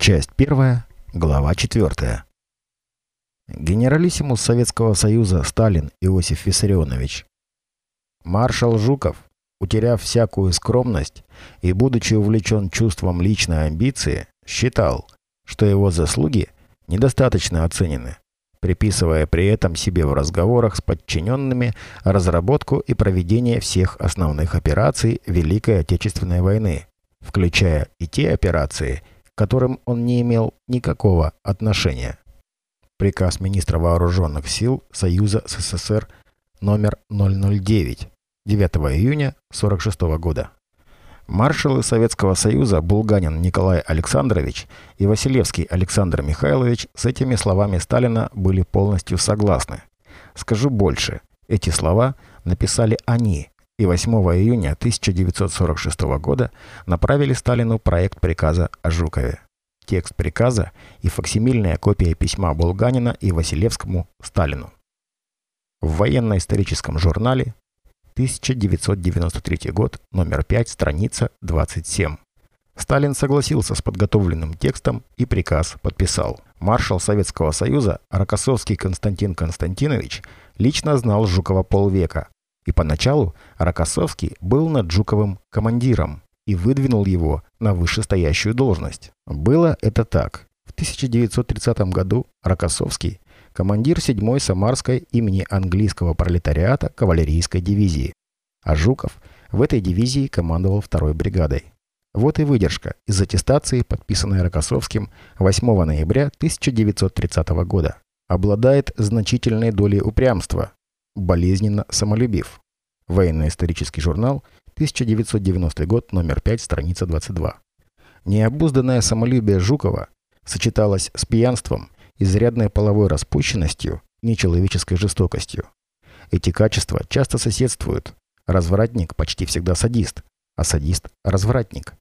Часть первая, глава четвертая. Генералиссимус Советского Союза Сталин Иосиф Виссарионович. Маршал Жуков, утеряв всякую скромность и будучи увлечен чувством личной амбиции, считал, что его заслуги недостаточно оценены, приписывая при этом себе в разговорах с подчиненными разработку и проведение всех основных операций Великой Отечественной войны, включая и те операции, которым он не имел никакого отношения. Приказ министра вооруженных сил Союза СССР номер 009 9 июня 1946 года. Маршалы Советского Союза Булганин Николай Александрович и Василевский Александр Михайлович с этими словами Сталина были полностью согласны. Скажу больше, эти слова написали они, и 8 июня 1946 года направили Сталину проект приказа о Жукове. Текст приказа и факсимильная копия письма Булганина и Василевскому Сталину. В военно-историческом журнале 1993 год, номер 5, страница 27. Сталин согласился с подготовленным текстом и приказ подписал. Маршал Советского Союза Рокоссовский Константин Константинович лично знал Жукова полвека, и поначалу Рокоссовский был над Жуковым командиром и выдвинул его на вышестоящую должность. Было это так. В 1930 году Рокоссовский командир 7-й Самарской имени английского пролетариата кавалерийской дивизии. А Жуков в этой дивизии командовал второй бригадой. Вот и выдержка из аттестации, подписанной Рокоссовским 8 ноября 1930 года. Обладает значительной долей упрямства, болезненно самолюбив. Военно-исторический журнал, 1990 год, номер 5, страница 22. Необузданное самолюбие Жукова сочеталось с пьянством изрядной половой распущенностью, нечеловеческой жестокостью. Эти качества часто соседствуют. Развратник почти всегда садист, а садист – развратник.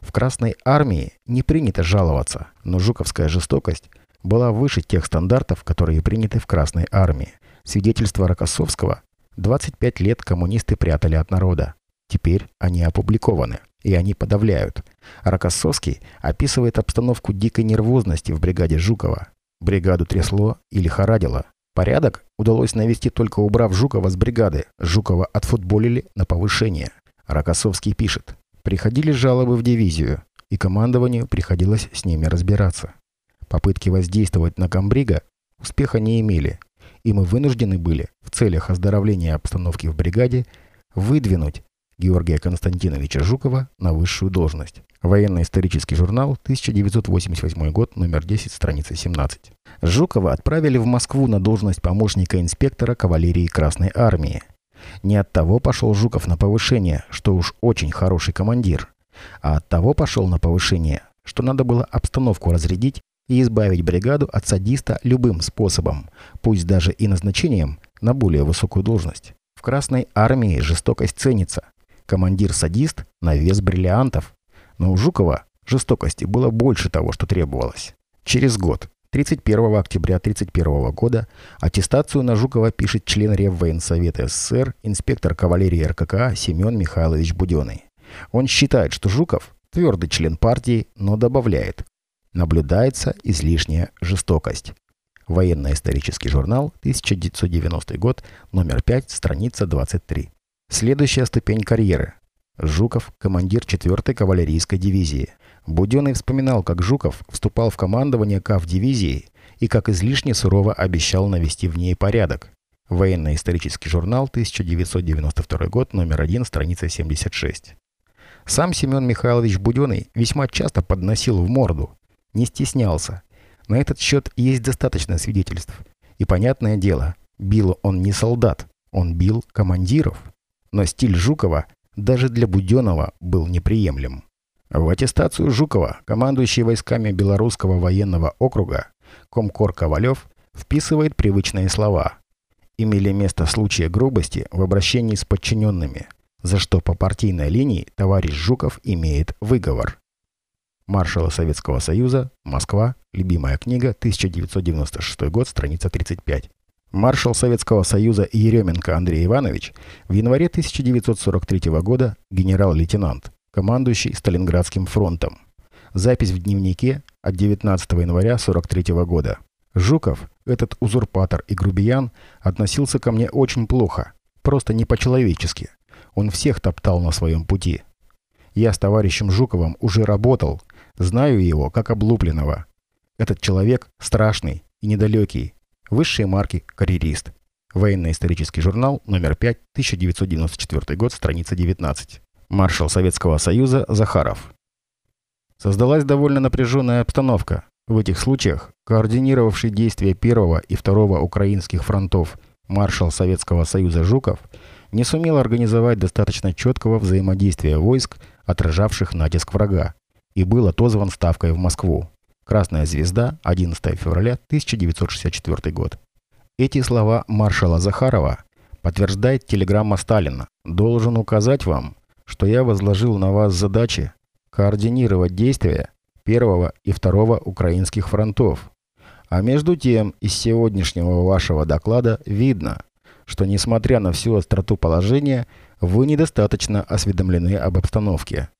В Красной армии не принято жаловаться, но жуковская жестокость была выше тех стандартов, которые приняты в Красной армии. Свидетельство Рокоссовского – 25 лет коммунисты прятали от народа. Теперь они опубликованы, и они подавляют. Рокоссовский описывает обстановку дикой нервозности в бригаде Жукова, Бригаду трясло и лихорадило. Порядок удалось навести только убрав Жукова с бригады. Жукова отфутболили на повышение. Рокоссовский пишет. Приходили жалобы в дивизию, и командованию приходилось с ними разбираться. Попытки воздействовать на комбрига успеха не имели, и мы вынуждены были в целях оздоровления обстановки в бригаде выдвинуть Георгия Константиновича Жукова на высшую должность. Военно-исторический журнал, 1988 год, номер 10, страница 17. Жукова отправили в Москву на должность помощника инспектора кавалерии Красной Армии. Не от того пошел Жуков на повышение, что уж очень хороший командир, а от того пошел на повышение, что надо было обстановку разрядить и избавить бригаду от садиста любым способом, пусть даже и назначением на более высокую должность. В Красной Армии жестокость ценится, командир-садист на вес бриллиантов. Но у Жукова жестокости было больше того, что требовалось. Через год, 31 октября 1931 года, аттестацию на Жукова пишет член Реввоенсовета СССР, инспектор кавалерии РКК Семен Михайлович Буденный. Он считает, что Жуков – твердый член партии, но добавляет – наблюдается излишняя жестокость. Военно-исторический журнал, 1990 год, номер 5, страница 23. Следующая ступень карьеры. Жуков – командир 4-й кавалерийской дивизии. Буденный вспоминал, как Жуков вступал в командование КАВ дивизии и как излишне сурово обещал навести в ней порядок. Военно-исторический журнал, 1992 год, номер 1, страница 76. Сам Семен Михайлович Буденный весьма часто подносил в морду, не стеснялся. На этот счет есть достаточно свидетельств. И понятное дело, бил он не солдат, он бил командиров но стиль Жукова даже для Буденова был неприемлем. В аттестацию Жукова, командующий войсками Белорусского военного округа, Комкор Ковалев вписывает привычные слова. Имели место случаи грубости в обращении с подчиненными, за что по партийной линии товарищ Жуков имеет выговор. Маршала Советского Союза, Москва, любимая книга, 1996 год, страница 35. Маршал Советского Союза Еременко Андрей Иванович в январе 1943 года генерал-лейтенант, командующий Сталинградским фронтом. Запись в дневнике от 19 января 43 года. Жуков, этот узурпатор и грубиян, относился ко мне очень плохо, просто не по-человечески. Он всех топтал на своем пути. Я с товарищем Жуковым уже работал, знаю его как облупленного. Этот человек страшный и недалекий, высшие марки карьерист. Военно-исторический журнал, номер 5, 1994 год, страница 19. Маршал Советского Союза Захаров. Создалась довольно напряженная обстановка. В этих случаях координировавший действия первого и второго украинских фронтов маршал Советского Союза Жуков не сумел организовать достаточно четкого взаимодействия войск, отражавших натиск врага, и был отозван ставкой в Москву. Красная звезда, 11 февраля 1964 год. Эти слова маршала Захарова подтверждает телеграмма Сталина. «Должен указать вам, что я возложил на вас задачи координировать действия первого и второго украинских фронтов. А между тем, из сегодняшнего вашего доклада видно, что несмотря на всю остроту положения, вы недостаточно осведомлены об обстановке.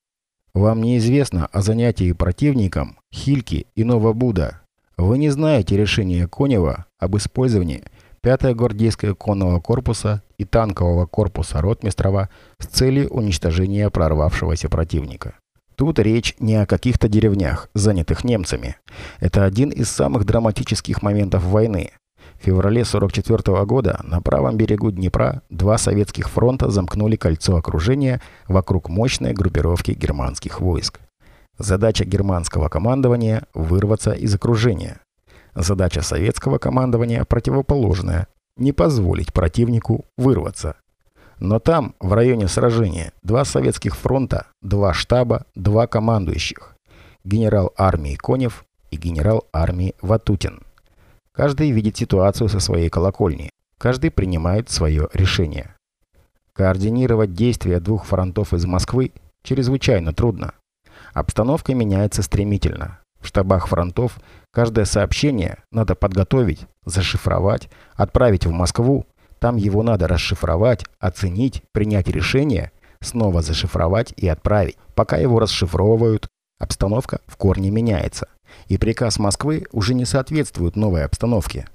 Вам неизвестно о занятии противником Хильки и Новобуда. Вы не знаете решения Конева об использовании 5-го гвардейского конного корпуса и танкового корпуса Ротмистрова с целью уничтожения прорвавшегося противника. Тут речь не о каких-то деревнях, занятых немцами. Это один из самых драматических моментов войны. Феврале 1944 года на правом берегу Днепра два советских фронта замкнули кольцо окружения вокруг мощной группировки германских войск. Задача германского командования – вырваться из окружения. Задача советского командования противоположная – не позволить противнику вырваться. Но там, в районе сражения, два советских фронта, два штаба, два командующих. Генерал армии Конев и генерал армии Ватутин. Каждый видит ситуацию со своей колокольни. Каждый принимает свое решение. Координировать действия двух фронтов из Москвы чрезвычайно трудно. Обстановка меняется стремительно. В штабах фронтов каждое сообщение надо подготовить, зашифровать, отправить в Москву, там его надо расшифровать, оценить, принять решение, снова зашифровать и отправить. Пока его расшифровывают, обстановка в корне меняется. И приказ Москвы уже не соответствует новой обстановке.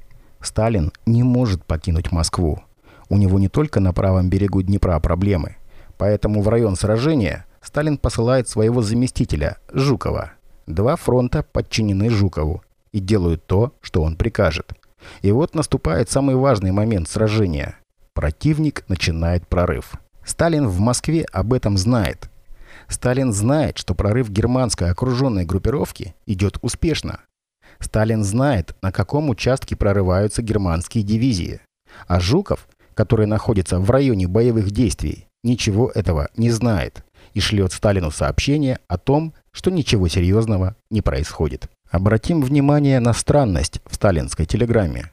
Сталин не может покинуть Москву. У него не только на правом берегу Днепра проблемы. Поэтому в район сражения Сталин посылает своего заместителя, Жукова. Два фронта подчинены Жукову и делают то, что он прикажет. И вот наступает самый важный момент сражения. Противник начинает прорыв. Сталин в Москве об этом знает. Сталин знает, что прорыв германской окруженной группировки идет успешно. Сталин знает, на каком участке прорываются германские дивизии. А Жуков, который находится в районе боевых действий, ничего этого не знает и шлет Сталину сообщение о том, что ничего серьезного не происходит. Обратим внимание на странность в сталинской телеграмме.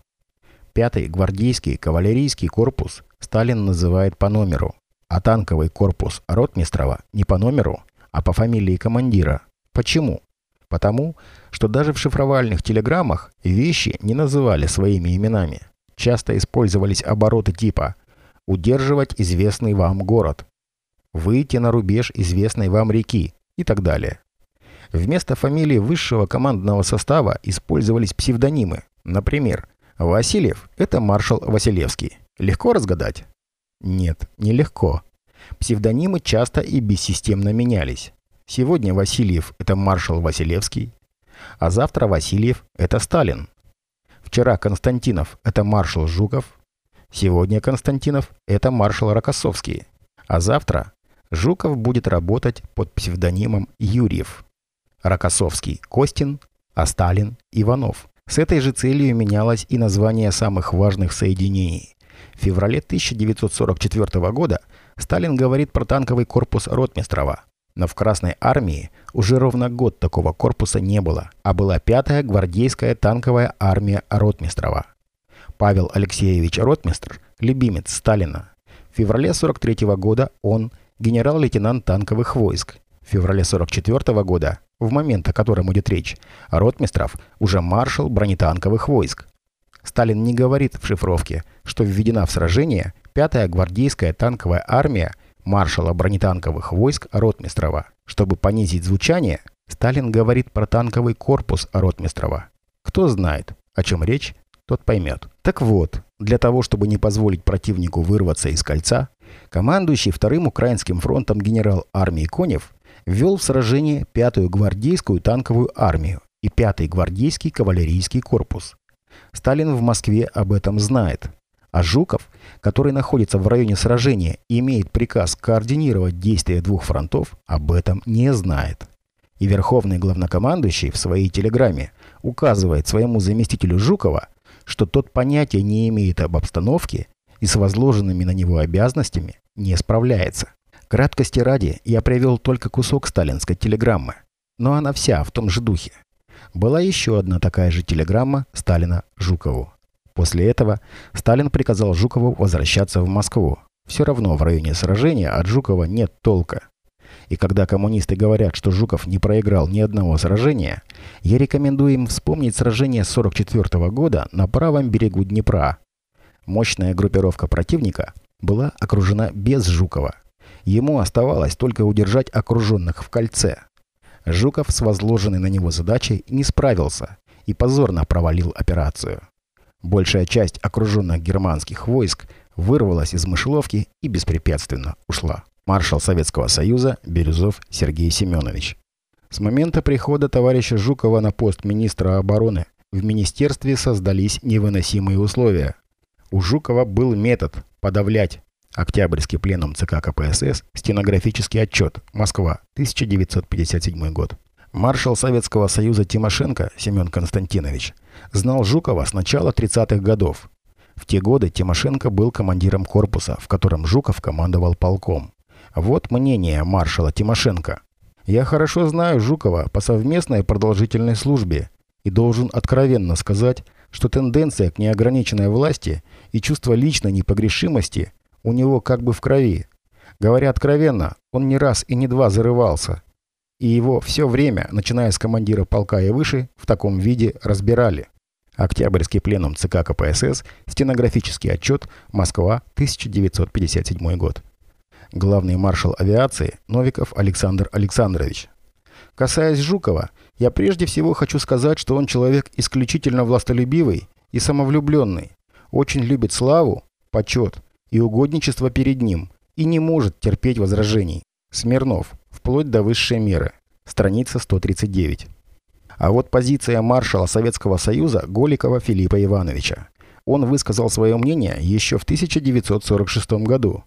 Пятый гвардейский кавалерийский корпус Сталин называет по номеру, а танковый корпус Ротмистрова не по номеру, а по фамилии командира. Почему? Потому, что даже в шифровальных телеграммах вещи не называли своими именами. Часто использовались обороты типа «удерживать известный вам город», «выйти на рубеж известной вам реки» и так далее. Вместо фамилии высшего командного состава использовались псевдонимы. Например, Васильев – это маршал Василевский. Легко разгадать? Нет, нелегко. Псевдонимы часто и бессистемно менялись. Сегодня Васильев – это маршал Василевский, а завтра Васильев – это Сталин. Вчера Константинов – это маршал Жуков, сегодня Константинов – это маршал Рокоссовский, а завтра Жуков будет работать под псевдонимом Юрьев. Рокоссовский – Костин, а Сталин – Иванов. С этой же целью менялось и название самых важных соединений. В феврале 1944 года Сталин говорит про танковый корпус Ротмистрова. Но в Красной армии уже ровно год такого корпуса не было, а была пятая гвардейская танковая армия Ротмистрова. Павел Алексеевич Ротмистр – любимец Сталина. В феврале 1943 года он – генерал-лейтенант танковых войск. В феврале 1944 года в момент, о котором идет речь, Ротмистров уже маршал бронетанковых войск. Сталин не говорит в шифровке, что введена в сражение 5-я гвардейская танковая армия маршала бронетанковых войск Ротмистрова. Чтобы понизить звучание, Сталин говорит про танковый корпус Ротмистрова. Кто знает, о чем речь, тот поймет. Так вот, для того, чтобы не позволить противнику вырваться из кольца, командующий Вторым Украинским фронтом генерал армии Конев ввел в сражение Пятую гвардейскую танковую армию и Пятый гвардейский кавалерийский корпус. Сталин в Москве об этом знает. А Жуков, который находится в районе сражения и имеет приказ координировать действия двух фронтов, об этом не знает. И верховный главнокомандующий в своей телеграмме указывает своему заместителю Жукова, что тот понятия не имеет об обстановке и с возложенными на него обязанностями не справляется. Краткости ради я привел только кусок сталинской телеграммы, но она вся в том же духе. Была еще одна такая же телеграмма Сталина Жукову. После этого Сталин приказал Жукову возвращаться в Москву. Все равно в районе сражения от Жукова нет толка. И когда коммунисты говорят, что Жуков не проиграл ни одного сражения, я рекомендую им вспомнить сражение 44 года на правом берегу Днепра. Мощная группировка противника была окружена без Жукова. Ему оставалось только удержать окруженных в кольце. Жуков с возложенной на него задачей не справился и позорно провалил операцию. Большая часть окруженных германских войск вырвалась из мышеловки и беспрепятственно ушла. Маршал Советского Союза Бирюзов Сергей Семенович. С момента прихода товарища Жукова на пост министра обороны в министерстве создались невыносимые условия. У Жукова был метод подавлять Октябрьский пленум ЦК КПСС. Стенографический отчет. Москва. 1957 год. Маршал Советского Союза Тимошенко Семен Константинович знал Жукова с начала 30-х годов. В те годы Тимошенко был командиром корпуса, в котором Жуков командовал полком. Вот мнение маршала Тимошенко. «Я хорошо знаю Жукова по совместной продолжительной службе и должен откровенно сказать, что тенденция к неограниченной власти и чувство личной непогрешимости у него как бы в крови. Говоря откровенно, он не раз и не два зарывался. И его все время, начиная с командира полка и выше, в таком виде разбирали. Октябрьский пленум ЦК КПСС, стенографический отчет, Москва, 1957 год. Главный маршал авиации Новиков Александр Александрович. Касаясь Жукова, я прежде всего хочу сказать, что он человек исключительно властолюбивый и самовлюбленный, очень любит славу, почет, и угодничество перед ним и не может терпеть возражений. Смирнов. Вплоть до высшей меры. Страница 139. А вот позиция маршала Советского Союза Голикова Филиппа Ивановича. Он высказал свое мнение еще в 1946 году.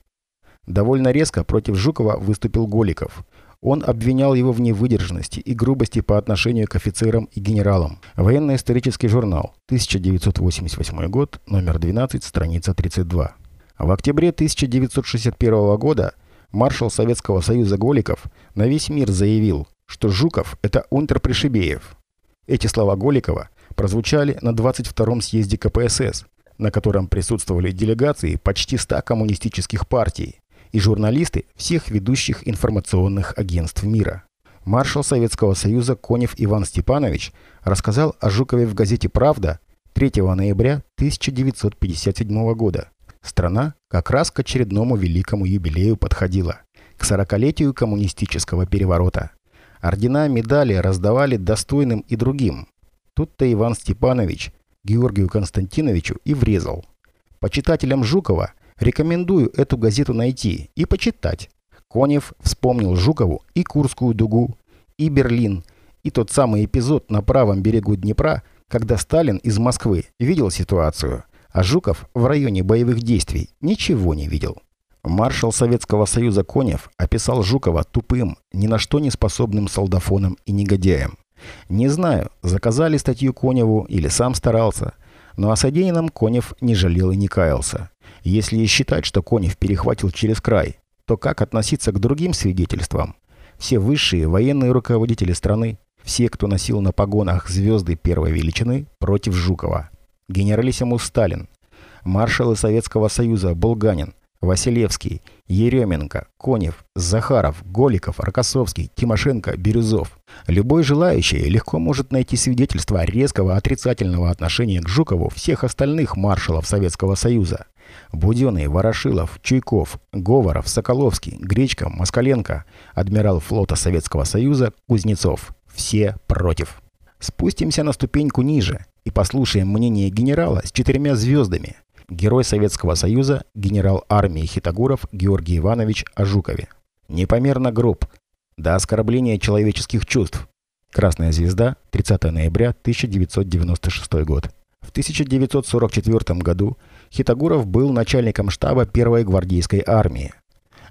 Довольно резко против Жукова выступил Голиков. Он обвинял его в невыдержанности и грубости по отношению к офицерам и генералам. Военно-исторический журнал, 1988 год, номер 12, страница 32. В октябре 1961 года маршал Советского Союза Голиков на весь мир заявил, что Жуков – это унтер-пришибеев. Эти слова Голикова прозвучали на 22-м съезде КПСС, на котором присутствовали делегации почти 100 коммунистических партий и журналисты всех ведущих информационных агентств мира. Маршал Советского Союза Конев Иван Степанович рассказал о Жукове в газете «Правда» 3 ноября 1957 года. Страна как раз к очередному великому юбилею подходила, к сорокалетию коммунистического переворота. Ордена, медали раздавали достойным и другим. Тут-то Иван Степанович Георгию Константиновичу и врезал. Почитателям Жукова рекомендую эту газету найти и почитать. Конев вспомнил Жукову и Курскую дугу, и Берлин, и тот самый эпизод на правом берегу Днепра, когда Сталин из Москвы видел ситуацию – а Жуков в районе боевых действий ничего не видел. Маршал Советского Союза Конев описал Жукова тупым, ни на что не способным солдафоном и негодяем. Не знаю, заказали статью Коневу или сам старался, но о содеянном Конев не жалел и не каялся. Если считать, что Конев перехватил через край, то как относиться к другим свидетельствам? Все высшие военные руководители страны, все, кто носил на погонах звезды первой величины, против Жукова генералиссимус Сталин, маршалы Советского Союза Булганин, Василевский, Еременко, Конев, Захаров, Голиков, Рокоссовский, Тимошенко, Бирюзов. Любой желающий легко может найти свидетельство резкого отрицательного отношения к Жукову всех остальных маршалов Советского Союза. Буденный, Ворошилов, Чуйков, Говоров, Соколовский, Гречка, Москаленко, адмирал флота Советского Союза Кузнецов. Все против. Спустимся на ступеньку ниже и послушаем мнение генерала с четырьмя звездами. Герой Советского Союза, генерал армии Хитогуров Георгий Иванович Ажукове. Непомерно груб, до оскорбления человеческих чувств. Красная звезда, 30 ноября 1996 год. В 1944 году Хитогуров был начальником штаба первой гвардейской армии.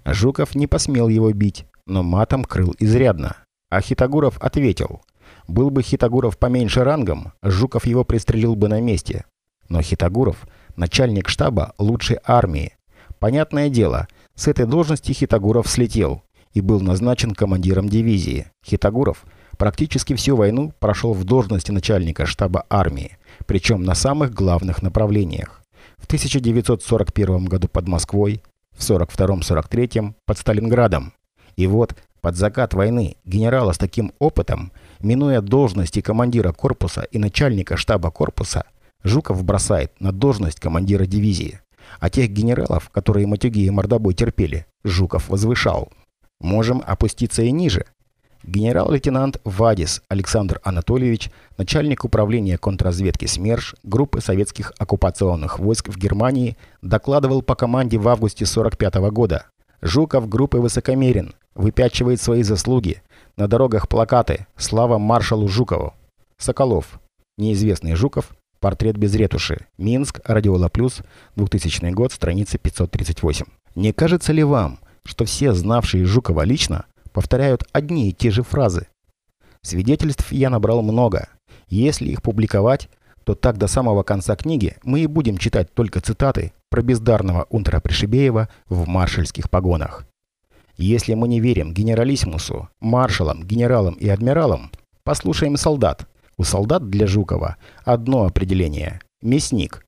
Жуков не посмел его бить, но матом крыл изрядно. А Хитогуров ответил. Был бы Хитогуров поменьше рангом, Жуков его пристрелил бы на месте. Но Хитогуров – начальник штаба лучшей армии. Понятное дело, с этой должности Хитогуров слетел и был назначен командиром дивизии. Хитогуров практически всю войну прошел в должности начальника штаба армии, причем на самых главных направлениях. В 1941 году под Москвой, в 1942-1943 под Сталинградом. И вот под закат войны генерала с таким опытом, минуя должности командира корпуса и начальника штаба корпуса, Жуков бросает на должность командира дивизии. А тех генералов, которые матюги и мордобой терпели, Жуков возвышал. Можем опуститься и ниже. Генерал-лейтенант Вадис Александр Анатольевич, начальник управления контрразведки СМЕРШ группы советских оккупационных войск в Германии, докладывал по команде в августе 1945 года. Жуков группы высокомерен, выпячивает свои заслуги. На дорогах плакаты «Слава маршалу Жукову». Соколов. Неизвестный Жуков. Портрет без ретуши. Минск. Радиола Плюс. 2000 год. Страница 538. Не кажется ли вам, что все знавшие Жукова лично повторяют одни и те же фразы? Свидетельств я набрал много. Если их публиковать, то так до самого конца книги мы и будем читать только цитаты про бездарного унтера Пришибеева в маршальских погонах. Если мы не верим генералиссимусу, маршалам, генералам и адмиралам, послушаем солдат. У солдат для Жукова одно определение – мясник.